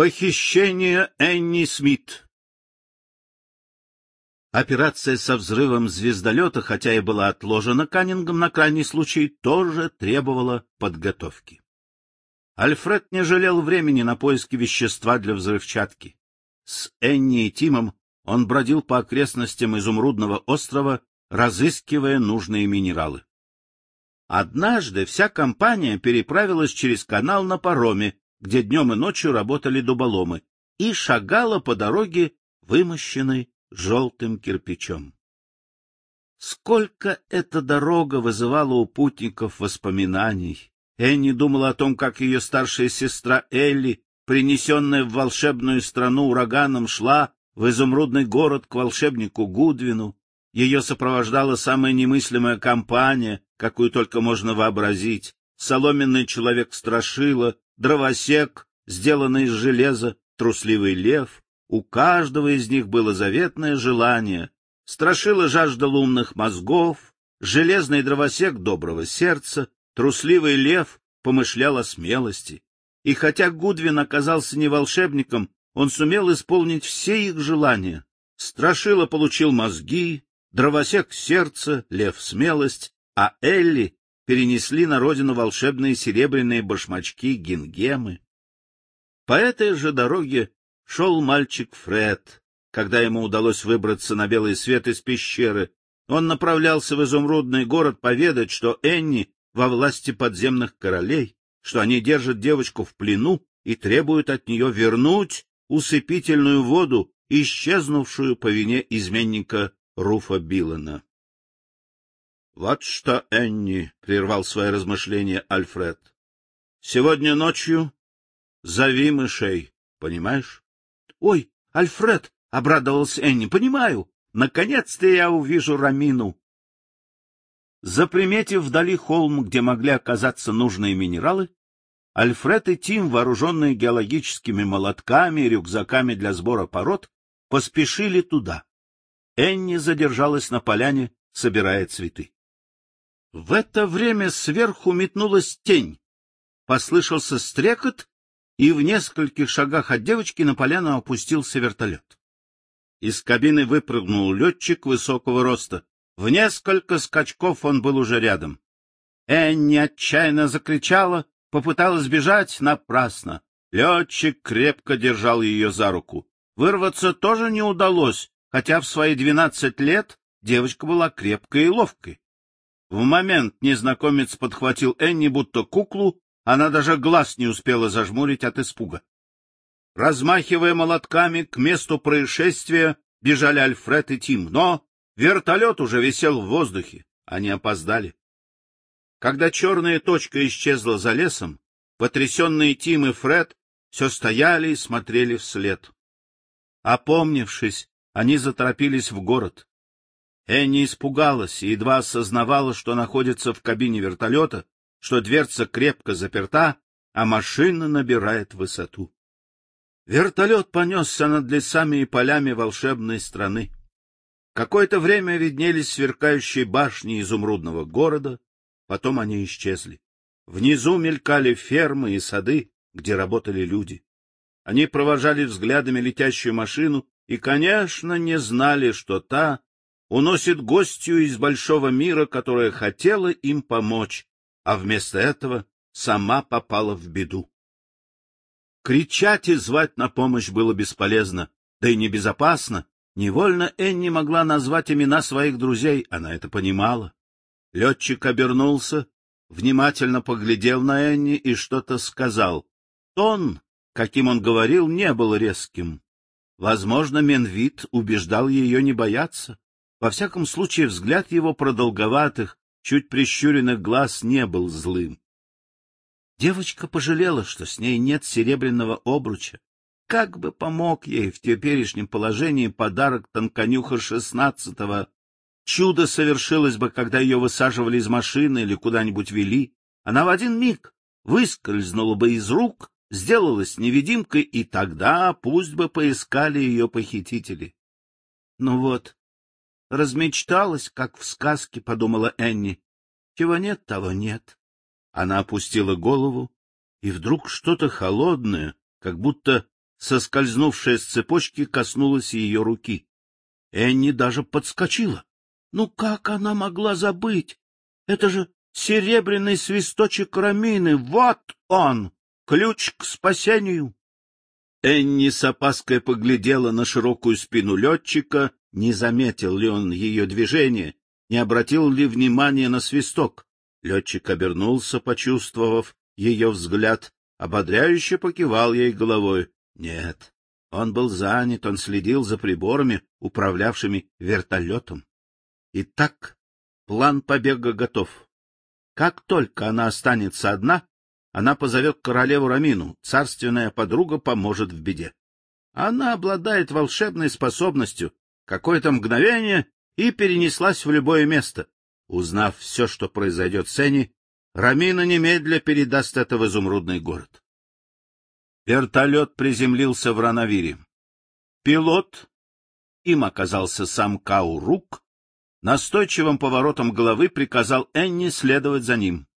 Похищение Энни Смит Операция со взрывом звездолета, хотя и была отложена Каннингом на крайний случай, тоже требовала подготовки. Альфред не жалел времени на поиски вещества для взрывчатки. С Энни и Тимом он бродил по окрестностям Изумрудного острова, разыскивая нужные минералы. Однажды вся компания переправилась через канал на пароме, где днем и ночью работали дуболомы, и шагала по дороге, вымощенной желтым кирпичом. Сколько эта дорога вызывала у путников воспоминаний! Энни думала о том, как ее старшая сестра Элли, принесенная в волшебную страну ураганом, шла в изумрудный город к волшебнику Гудвину. Ее сопровождала самая немыслимая компания, какую только можно вообразить. Соломенный человек-страшила, дровосек, сделанный из железа, трусливый лев. У каждого из них было заветное желание. Страшила жаждал умных мозгов, железный дровосек доброго сердца, трусливый лев помышлял о смелости. И хотя Гудвин оказался не волшебником, он сумел исполнить все их желания. Страшила получил мозги, дровосек — сердце, лев — смелость, а Элли перенесли на родину волшебные серебряные башмачки гингемы. По этой же дороге шел мальчик Фред. Когда ему удалось выбраться на белый свет из пещеры, он направлялся в изумрудный город поведать, что Энни во власти подземных королей, что они держат девочку в плену и требуют от нее вернуть усыпительную воду, исчезнувшую по вине изменника Руфа Биллана. Вот что, Энни, — прервал свои размышления Альфред, — сегодня ночью зови мышей, понимаешь? — Ой, Альфред, — обрадовался Энни, — понимаю. Наконец-то я увижу Рамину. Заприметив вдали холм, где могли оказаться нужные минералы, Альфред и Тим, вооруженные геологическими молотками и рюкзаками для сбора пород, поспешили туда. Энни задержалась на поляне, собирая цветы. В это время сверху метнулась тень. Послышался стрекот, и в нескольких шагах от девочки на поляну опустился вертолет. Из кабины выпрыгнул летчик высокого роста. В несколько скачков он был уже рядом. Энни отчаянно закричала, попыталась бежать напрасно. Летчик крепко держал ее за руку. Вырваться тоже не удалось, хотя в свои двенадцать лет девочка была крепкой и ловкой. В момент незнакомец подхватил Энни будто куклу, она даже глаз не успела зажмурить от испуга. Размахивая молотками, к месту происшествия бежали Альфред и Тим, но вертолет уже висел в воздухе, они опоздали. Когда черная точка исчезла за лесом, потрясенные Тим и Фред все стояли и смотрели вслед. Опомнившись, они заторопились в город. Энни испугалась и едва осознавала, что находится в кабине вертолета, что дверца крепко заперта, а машина набирает высоту. Вертолет понесся над лесами и полями волшебной страны. Какое-то время виднелись сверкающие башни изумрудного города, потом они исчезли. Внизу мелькали фермы и сады, где работали люди. Они провожали взглядами летящую машину и, конечно, не знали, что та уносит гостью из большого мира, которая хотела им помочь, а вместо этого сама попала в беду. Кричать и звать на помощь было бесполезно, да и небезопасно. Невольно Энни могла назвать имена своих друзей, она это понимала. Летчик обернулся, внимательно поглядел на Энни и что-то сказал. Тон, каким он говорил, не был резким. Возможно, Менвит убеждал ее не бояться. Во всяком случае, взгляд его продолговатых, чуть прищуренных глаз не был злым. Девочка пожалела, что с ней нет серебряного обруча. Как бы помог ей в теперешнем положении подарок тонконюха шестнадцатого. Чудо совершилось бы, когда ее высаживали из машины или куда-нибудь вели. Она в один миг выскользнула бы из рук, сделалась невидимкой, и тогда пусть бы поискали ее похитители. Ну вот, Размечталась, как в сказке, — подумала Энни. Чего нет, того нет. Она опустила голову, и вдруг что-то холодное, как будто соскользнувшая с цепочки, коснулась ее руки. Энни даже подскочила. Ну как она могла забыть? Это же серебряный свисточек Рамины. Вот он, ключ к спасению. Энни с опаской поглядела на широкую спину летчика, не заметил ли он ее движение, не обратил ли внимания на свисток. Летчик обернулся, почувствовав ее взгляд, ободряюще покивал ей головой. Нет, он был занят, он следил за приборами, управлявшими вертолетом. Итак, план побега готов. Как только она останется одна, она позовет королеву Рамину, царственная подруга поможет в беде. Она обладает волшебной способностью, какое-то мгновение, и перенеслась в любое место. Узнав все, что произойдет с Энни, Рамина немедля передаст это в изумрудный город. Вертолет приземлился в Ранавире. Пилот, им оказался сам Каурук, настойчивым поворотом головы приказал Энни следовать за ним.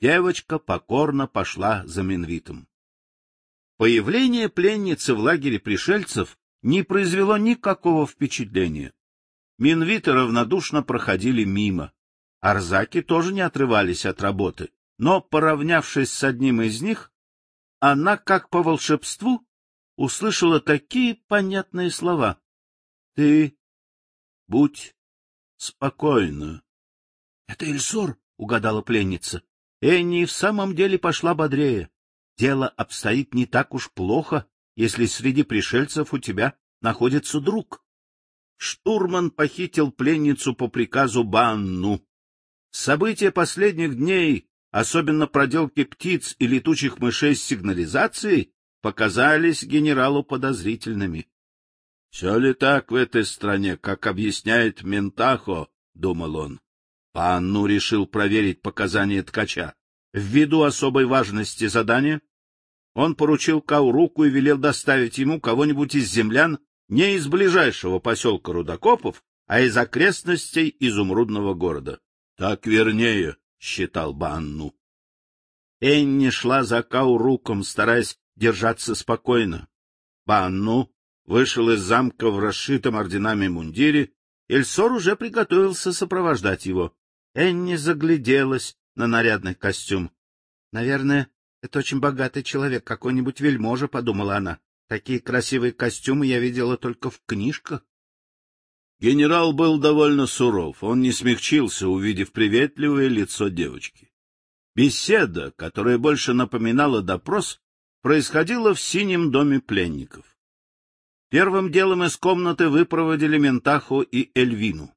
Девочка покорно пошла за Минвитом. Появление пленницы в лагере пришельцев не произвело никакого впечатления. Минвиты равнодушно проходили мимо. Арзаки тоже не отрывались от работы, но, поравнявшись с одним из них, она, как по волшебству, услышала такие понятные слова. — Ты будь спокойна. — Это Эльсор, — угадала пленница. Энни в самом деле пошла бодрее. Дело обстоит не так уж плохо, если среди пришельцев у тебя находится друг. Штурман похитил пленницу по приказу Банну. События последних дней, особенно проделки птиц и летучих мышей с сигнализацией, показались генералу подозрительными. — Все ли так в этой стране, как объясняет Ментахо? — думал он. Панну решил проверить показания ткача. Ввиду особой важности задания, он поручил Кауруку и велел доставить ему кого-нибудь из землян не из ближайшего поселка Рудокопов, а из окрестностей изумрудного города. — Так вернее, — считал Банну. Энни шла за Кауруком, стараясь держаться спокойно. Банну вышел из замка в расшитом орденами мундире, Эльсор уже приготовился сопровождать его. Энни загляделась на нарядный костюм. — Наверное, это очень богатый человек, какой-нибудь вельможа, — подумала она. Такие красивые костюмы я видела только в книжках. Генерал был довольно суров, он не смягчился, увидев приветливое лицо девочки. Беседа, которая больше напоминала допрос, происходила в синем доме пленников. Первым делом из комнаты выпроводили Ментаху и Эльвину.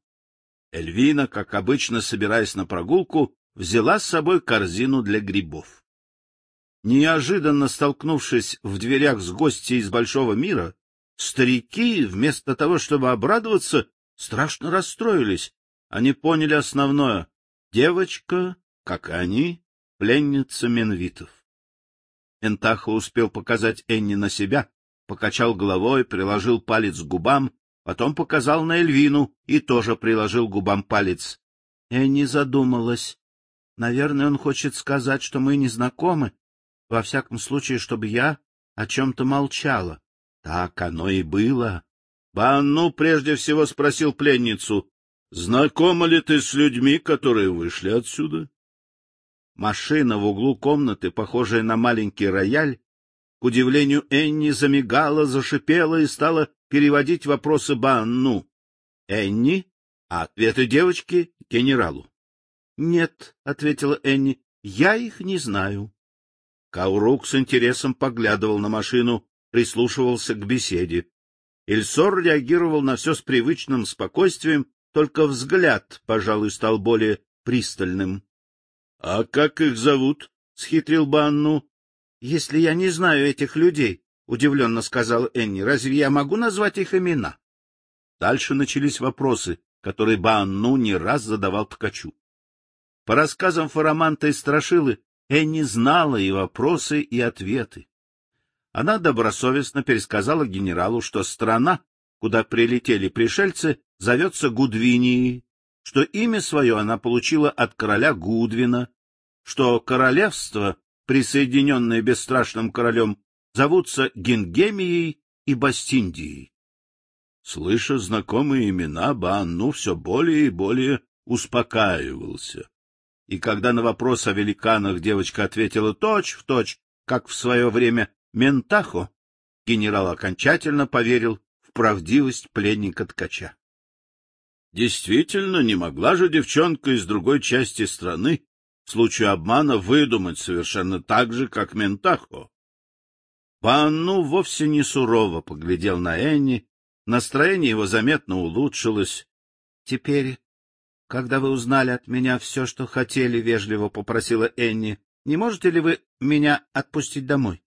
Эльвина, как обычно, собираясь на прогулку, взяла с собой корзину для грибов. Неожиданно столкнувшись в дверях с гостьей из большого мира, старики, вместо того, чтобы обрадоваться, страшно расстроились. Они поняли основное — девочка, как и они, пленница Менвитов. Энтаха успел показать Энни на себя, покачал головой, приложил палец к губам Потом показал на Эльвину и тоже приложил губам палец. Энни задумалась. Наверное, он хочет сказать, что мы не знакомы. Во всяком случае, чтобы я о чем-то молчала. Так оно и было. Банну прежде всего спросил пленницу, знакома ли ты с людьми, которые вышли отсюда? Машина в углу комнаты, похожая на маленький рояль, к удивлению Энни замигала, зашипела и стала переводить вопросы Банну. Энни, а ответы девочки — генералу. — Нет, — ответила Энни, — я их не знаю. Каурук с интересом поглядывал на машину, прислушивался к беседе. Ильсор реагировал на все с привычным спокойствием, только взгляд, пожалуй, стал более пристальным. — А как их зовут? — схитрил Банну. — Если я не знаю этих людей, — удивленно сказал Энни. — Разве я могу назвать их имена? Дальше начались вопросы, которые Баанну не раз задавал ткачу. По рассказам Фараманта и Страшилы, Энни знала и вопросы, и ответы. Она добросовестно пересказала генералу, что страна, куда прилетели пришельцы, зовется Гудвинией, что имя свое она получила от короля Гудвина, что королевство, присоединенное бесстрашным королем зовутся Гингемией и Бастиндией. Слыша знакомые имена, Банну все более и более успокаивался. И когда на вопрос о великанах девочка ответила точь в точь, как в свое время Ментахо, генерал окончательно поверил в правдивость пленника-ткача. Действительно, не могла же девчонка из другой части страны в случае обмана выдумать совершенно так же, как Ментахо. Банну вовсе не сурово поглядел на Энни, настроение его заметно улучшилось. — Теперь, когда вы узнали от меня все, что хотели, — вежливо попросила Энни, — не можете ли вы меня отпустить домой?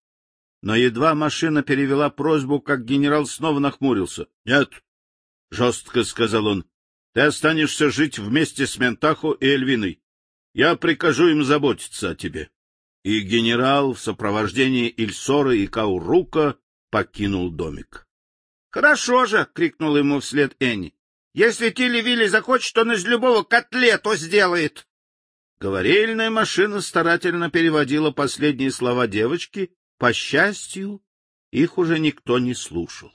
Но едва машина перевела просьбу, как генерал снова нахмурился. — Нет, — жестко сказал он, — ты останешься жить вместе с Ментахо и Эльвиной. Я прикажу им заботиться о тебе. И генерал в сопровождении Ильсора и Каурука покинул домик. — Хорошо же! — крикнул ему вслед Энни. — Если Тилли Вилли захочет, он из любого котлету сделает. Говорильная машина старательно переводила последние слова девочки. По счастью, их уже никто не слушал.